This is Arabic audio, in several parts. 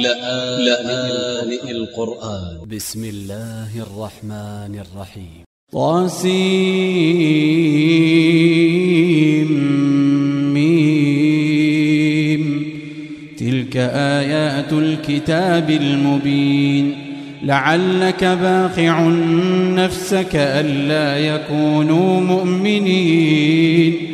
لآن القرآن. ب س م الله الرحمن الرحيم. طاسيم. ميم تلك آيات الكتاب المبين. لعلك باخع نفسك ألا يكونوا مؤمنين.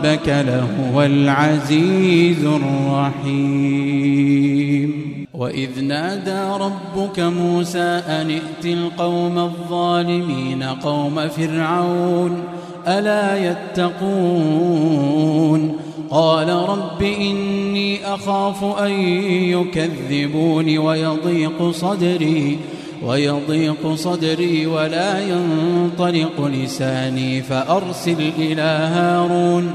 ربك لهو العزيز الرحيم. وإذ نادى ربك موسى أن ائت القوم الظالمين قوم فرعون ألا يتقون؟ قال رب إني أخاف أن يكذبون ويضيق صدري ويضيق صدري ولا ينطلق لساني فأرسل إلى هارون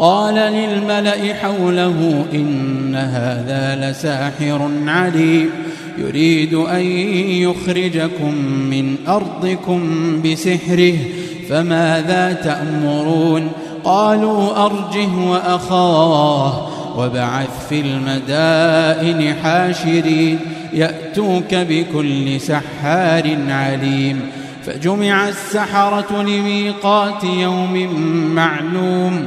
قال للملأ حوله إن هذا لساحر عليم. يريد أن يخرجكم من أرضكم بسحره فماذا تأمرون؟ قالوا أرجه وأخاه وبعث في المدائن حاشرين يأتوك بكل سحار عليم. فجمع السحرة لميقات يوم معلوم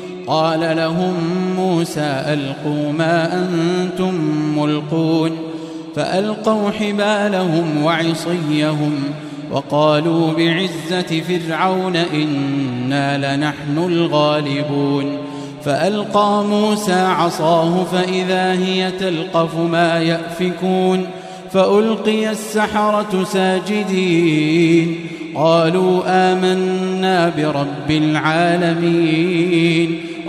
قال لهم موسى ألقوا ما أنتم ملقون فألقوا حبالهم وعصيهم وقالوا بعزة فرعون إنا لنحن الغالبون فألقى موسى عصاه فإذا هي تلقف ما يأفكون فألقي السحرة ساجدين قالوا آمنا برب العالمين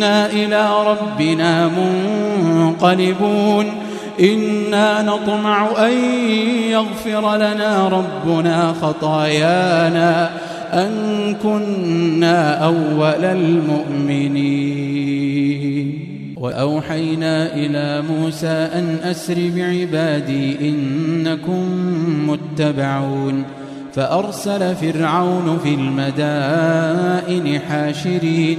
إنا إلى ربنا منقلبون. إنا نطمع أن يغفر لنا ربنا خطايانا أن كنا أول المؤمنين. وأوحينا إلى موسى أن أسر بعبادي إنكم متبعون. فأرسل فرعون في المدائن حاشرين.